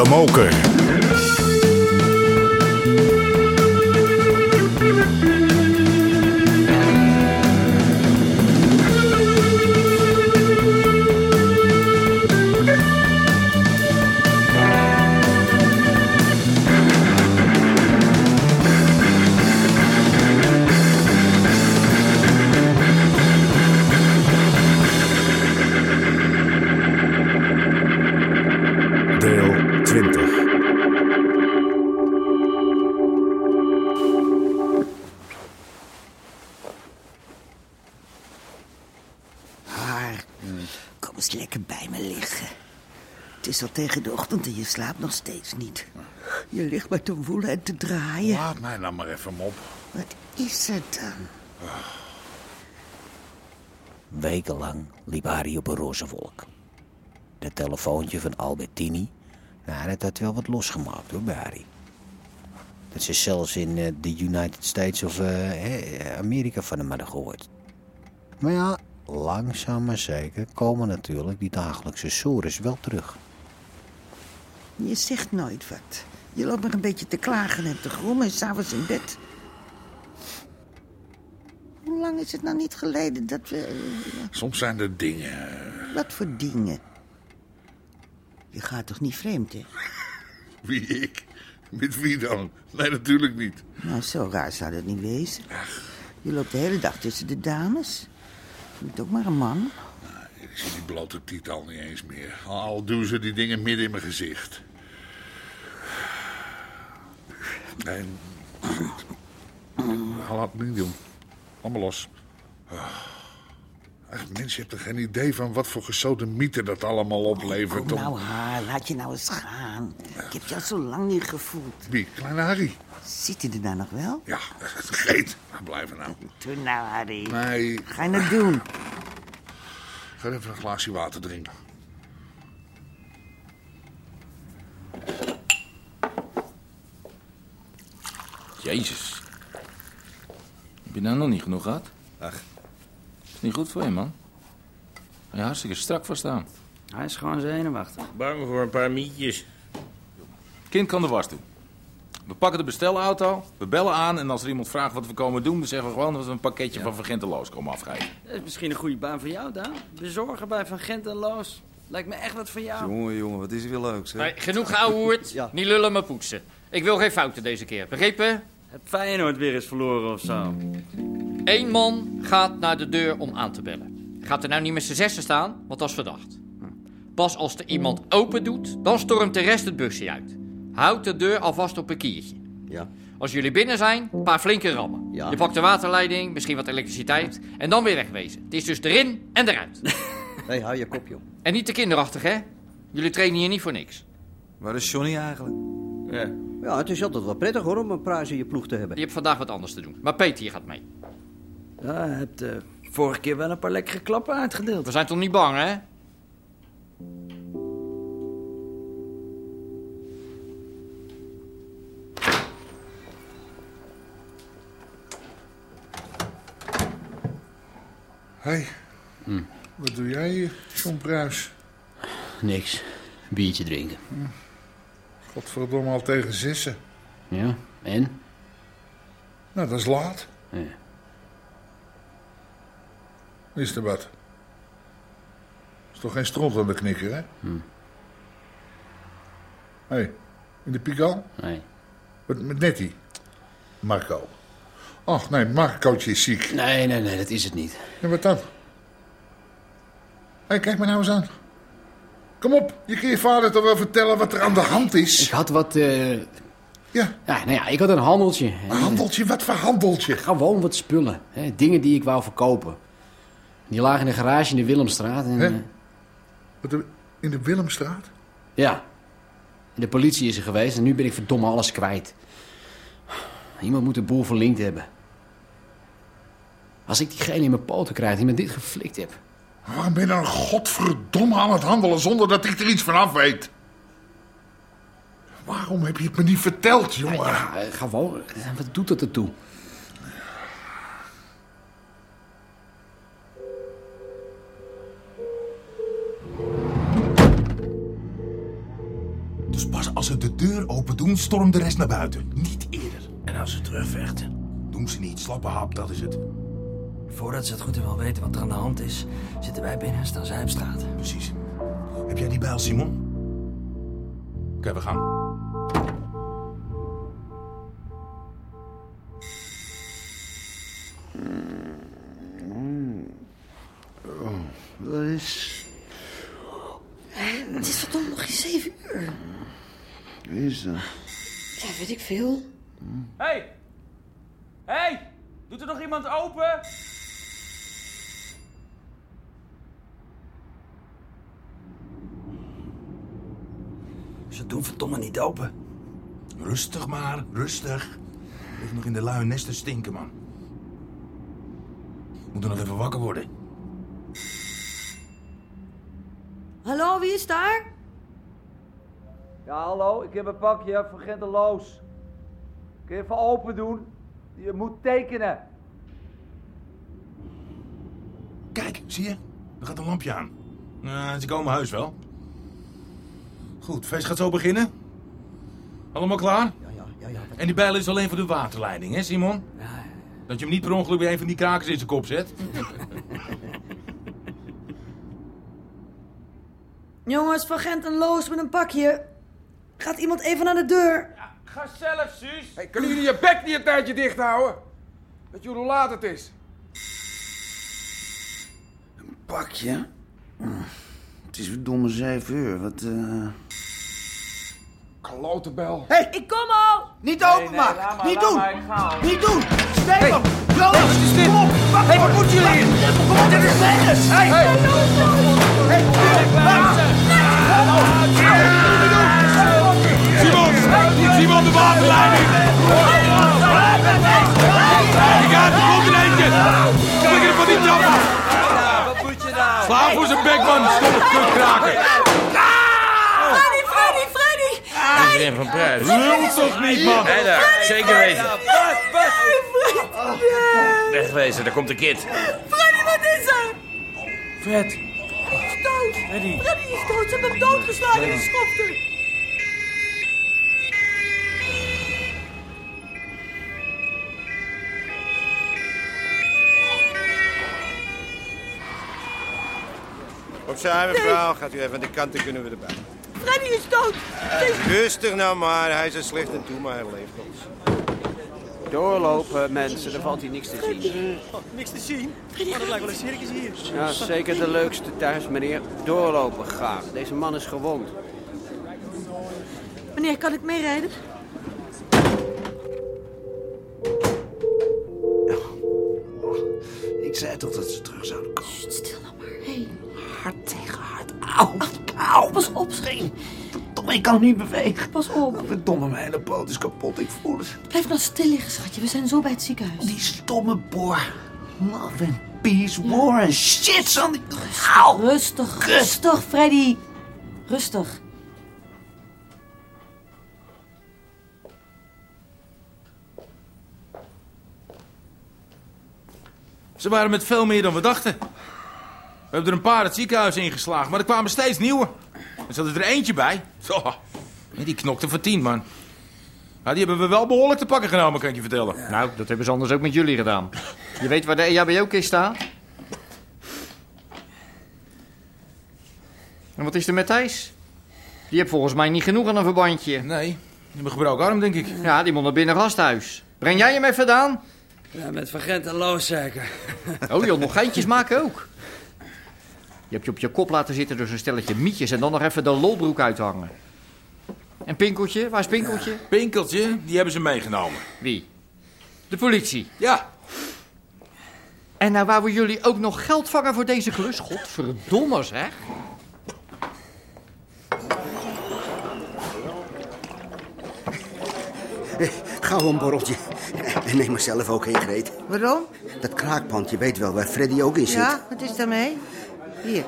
De Moker. Eens lekker bij me liggen. Het is al tegen de ochtend en je slaapt nog steeds niet. Je ligt maar te woelen en te draaien. Laat mij dan maar even op. Wat is het dan? Wekenlang liep Harry op een roze wolk. Dat telefoontje van Albertini, nou, dat had wel wat losgemaakt hoor, bij Harry. Dat ze zelfs in eh, de United States of eh, hè, Amerika van hem hadden gehoord. Maar ja, langzaam maar zeker komen natuurlijk die dagelijkse sores wel terug. Je zegt nooit wat. Je loopt maar een beetje te klagen en te grommen en s'avonds in bed. Hoe lang is het nou niet geleden dat we... eh, Soms zijn er dingen. Wat voor dingen? Je gaat toch niet vreemd, hè? Wie ik? Met wie dan? Nee, natuurlijk niet. Nou, zo raar zou dat niet wezen. Je loopt de hele dag tussen de dames. Bent ook maar een man. Ik zie die blote tiet al niet eens meer. Al doen ze die dingen midden in mijn gezicht. En... Laat het niet doen. Allemaal los. Ah. Echt, mens, je hebt er geen idee van wat voor gezoten mythe dat allemaal oplevert. Kom om- nou, haar, laat je nou eens gaan. Ik heb al zo lang niet gevoeld. Wie? Kleine Harry? Zit hij er nou nog wel? Ja, vergeet. Nou, blijven nou. Doe nou, Harry. Nee, Ga je het doen? ga even een glaasje water drinken. Jezus. Heb je nou nog niet genoeg gehad? Ach. Is niet goed voor je, man. Ga je hartstikke strak voor staan. Hij is gewoon zenuwachtig. Bang voor een paar mietjes. Kind kan de was doen. We pakken de bestelauto, we bellen aan... en als er iemand vraagt wat we komen doen... dan zeggen we gewoon dat we een pakketje van Vergent en Loos komen afgeven. Dat is misschien een goede baan voor jou, Daan. Bezorgen bij Van Gent en Loos. Lijkt me echt wat voor jou. Jongen, jongen, wat is er weer leuk, zeg. Nee, genoeg. Ja. Niet lullen, maar poetsen. Ik wil geen fouten deze keer. Begrepen? Heb Feyenoord weer eens verloren of zo? Eén man gaat naar de deur om aan te bellen. Gaat er nou niet met z'n zessen staan, want dat is verdacht. Pas als er iemand open doet, dan stormt de rest het busje uit. Houd de deur alvast op een kiertje. Ja. Als jullie binnen zijn, een paar flinke rammen. Ja. Je pakt de waterleiding, misschien wat elektriciteit... en dan weer wegwezen. Het is dus erin en eruit. Hé, hey, hou je kop, joh. en niet te kinderachtig, hè? Jullie trainen hier niet voor niks. Waar is Johnny eigenlijk? Ja. Ja, het is altijd wel prettig hoor om een prijs in je ploeg te hebben. Je hebt vandaag wat anders te doen. Maar Peter hier gaat mee. Ja, je hebt eh, vorige keer wel een paar lekkere klappen uitgedeeld. We zijn toch niet bang, hè? Hé, hey, wat doe jij hier, John Pruis? Niks. Biertje drinken. Godverdomme al tegen zessen. Ja, en? Nou, dat is laat. Ja. Is er wat? Is toch geen stront aan de knikker, hè? Hm. Hé, hey, in de Pigal? Nee. Met, met Nettie? Marco. Ach, nee, Marcootje is ziek. Nee, nee, nee, dat is het niet. Ja, wat dan? Hé, hey, kijk me nou eens aan. Kom op, je kan je vader toch wel vertellen wat er aan de hand is? Ik had wat, eh... Ja, Ja, nou ja, ik had een handeltje. een handeltje, wat voor handeltje? Gewoon wat spullen. Hè? Dingen die ik wou verkopen. Die lagen in de garage in de Willemstraat. En, Hè? eh, Wat, In de Willemstraat? ja. En de politie is er geweest en nu ben ik verdomme alles kwijt. Iemand moet de boel verlinkt hebben. Als ik diegene in mijn poten krijg die me dit geflikt heb. Waarom ben je dan godverdomme aan het handelen zonder dat ik er iets van af weet? Waarom heb je het me niet verteld, jongen? Ja, gewoon. Wat doet dat ertoe? Stormt de rest naar buiten. Niet eerder. En als ze terugvechten? Doen ze niet. Slappe hap, dat is het. Voordat ze het goed en wel weten wat er aan de hand is, zitten wij binnen en staan zij op straat. Precies. Heb jij die bijl, Simon? Oké, we gaan. Dat is... Het is verdomd nog geen zeven uur. Wie is dat? Ja, weet ik veel. Hé! Hey! Hé! Hey! Doet er nog iemand open? Ze doen verdomme niet open. Rustig maar, rustig. Ligt nog in de luie nesten stinken, man. Moeten nog even wakker worden. Hallo, wie is daar? Ja, hallo, ik heb een pakje van Genteloos. Kun je even open doen? Je moet tekenen. Kijk, zie je? Er gaat een lampje aan. Nou, ze komen huis wel. Goed, feest gaat zo beginnen. Allemaal klaar? Ja, ja, ja. ja. En die bijl is alleen voor de waterleiding, hè, Simon? Ja, ja. Dat je hem niet per ongeluk bij een van die krakers in zijn kop zet. Jongens van Gent en Loos met een pakje. Gaat iemand even naar de deur? Ga zelf, Suus. Hey, kunnen jullie je bek niet een tijdje dicht houden? Weet je hoe laat het is? Pakje? Hm, Het is verdomme zeven uur. Wat, eh... Klote bel. Hé, ik kom al! Niet openmaken! maar, niet laat doen! maar. Niet doen! Stefan! Jonas! Wat is dit? Kom op! Wacht Hé, wat moeten jullie hier? Kom op, dit is Venus! Hé! Hé! Simon! Simon, de waterleiding! Die gaat, er komt er eentje! Kijk er van die trap af! wat moet je nou? Sla voor zijn bek, man! Stomme kutkraken! Freddy, Freddy, Freddy! Iedereen van prijs. Lul toch niet, man! Hé daar, zeker weten. Wat? Wegwezen, daar komt de kid. Freddy, wat is er? Fred. Hij is dood. Freddy. Freddy is dood. Ze hebben hem doodgeslagen in de Opzij, mevrouw. Gaat u even aan de kant, dan kunnen we erbij. Freddy is dood. Rustig nou maar. Hij is er slecht aan toe, maar hij leeft nog. Doorlopen, mensen. Er valt hier niks te zien. niks te zien? Oh, dat lijkt wel een circus hier. Ja, zeker de leukste thuis, meneer. Doorlopen graag. Deze man is gewond. Meneer, kan ik meerijden? Ik zei toch dat ze terug zouden komen. Ik kan niet bewegen. Pas op. Verdomme, mijn hele poot is kapot. Ik voel het. Blijf nou stil liggen, schatje. We zijn zo bij het ziekenhuis. Die stomme boor. Love and peace, war and shit, son. Auw! Rustig, rustig, Freddy. Rustig. Ze waren met veel meer dan we dachten. We hebben er een paar het ziekenhuis ingeslagen, maar er kwamen steeds nieuwe. Er zat er eentje bij. Zo, die knokte voor tien, man. Nou, die hebben we wel behoorlijk te pakken genomen, kan ik je vertellen. Nou, dat hebben ze anders ook met jullie gedaan. Je weet waar de EHBO-kist staat? En wat is er met Thijs? Die heeft volgens mij niet genoeg aan een verbandje. Nee, die hebben een gebroken arm, denk ik. Ja, die moet naar binnen gasthuis. Breng jij hem even aan? Ja, met Van Gent en Loos zeker. Oh joh, nog geintjes maken ook. Je hebt je op je kop laten zitten door zo'n stelletje mietjes en dan nog even de lolbroek uithangen. En Pinkeltje? Waar is Pinkeltje? Pinkeltje, die hebben ze meegenomen. Wie? De politie. Ja. En nou wouden jullie ook nog geld vangen voor deze klus? Godverdomme zeg. Gauw een borreltje. En neem maar zelf ook een, Greet. Waarom? Dat kraakpand, je weet wel waar Freddy ook in zit. Ja, wat is daarmee? Hier.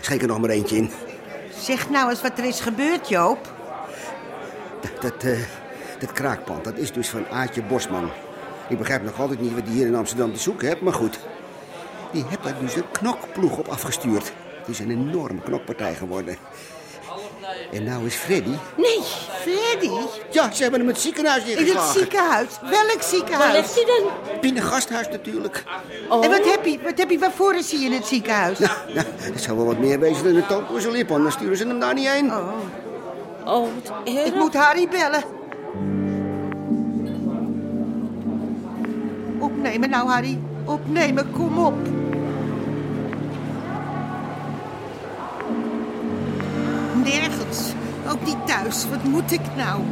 Schenk er nog maar eentje in. Zeg nou eens wat er is gebeurd, Joop. Dat, dat, eh, dat kraakpand, dat is dus van Aatje Bosman. Ik begrijp nog altijd niet wat die hier in Amsterdam te zoeken hebt, maar goed. Die hebt daar dus een knokploeg op afgestuurd. Het is een enorme knokpartij geworden. En nou is Freddy... Nee, Freddy? Ja, ze hebben hem het ziekenhuis In het ziekenhuis? Welk ziekenhuis? Waar ligt hij dan? Binnen gasthuis natuurlijk. En wat heb je? Wat heb je? Waarvoor is hij in het ziekenhuis? Nou, dat zou wel wat meer wezen dan een tand door zijn lip, anders sturen ze hem daar niet heen. Oh. Oh, Ik moet Harry bellen. Opnemen nou, Harry. Opnemen, kom op. Nergens. Ook niet thuis. Wat moet ik nou?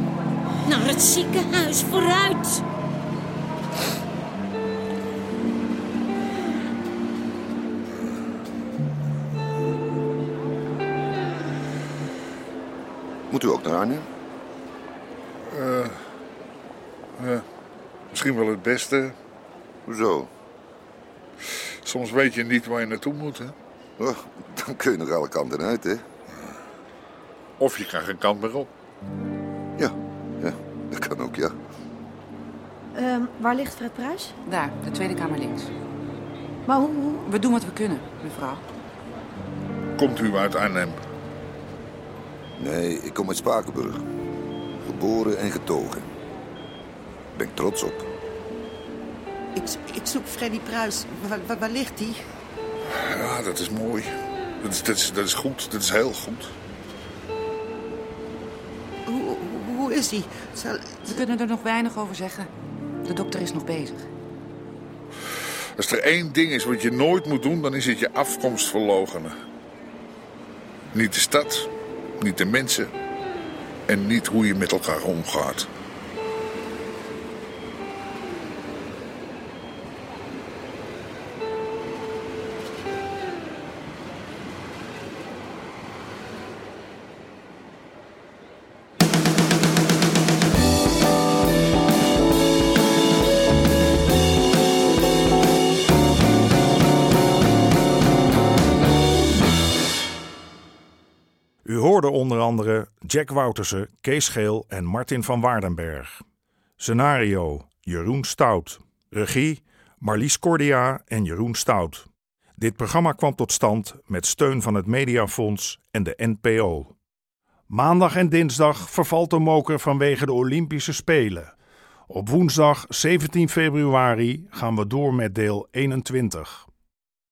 Naar het ziekenhuis, vooruit. Moet u ook naar Arnhem? Eh, ja, misschien wel het beste. Hoezo? Soms weet je niet waar je naartoe moet, hè? Oh, dan kun je nog alle kanten uit, hè? Of je krijgt een kant meer op. Ja, ja, dat kan ook, ja. Ehm, waar ligt Fred Pruis? Daar, de tweede kamer links. Maar hoe, hoe? We doen wat we kunnen, mevrouw. Komt u uit Arnhem? Nee, ik kom uit Spakenburg. Geboren en getogen. Ben ik trots op. Ik, ik zoek Freddy Pruis. Waar, waar, waar ligt hij? Ja, dat is mooi. Dat is, dat is, dat is goed. Dat is heel goed. Is hij? Zal... We kunnen er nog weinig over zeggen. De dokter is nog bezig. Als er één ding is wat je nooit moet doen, dan is het je afkomst verloochenen. Niet de stad, niet de mensen en niet hoe je met elkaar omgaat. Andere Jack Woutersen, Kees Geel en Martin van Waardenberg. Scenario Jeroen Stout. Regie Marlies Cordia en Jeroen Stout. Dit programma kwam tot stand met steun van het Mediafonds en de NPO. Maandag en dinsdag vervalt de moker vanwege de Olympische Spelen. Op woensdag 17 februari gaan we door met deel 21.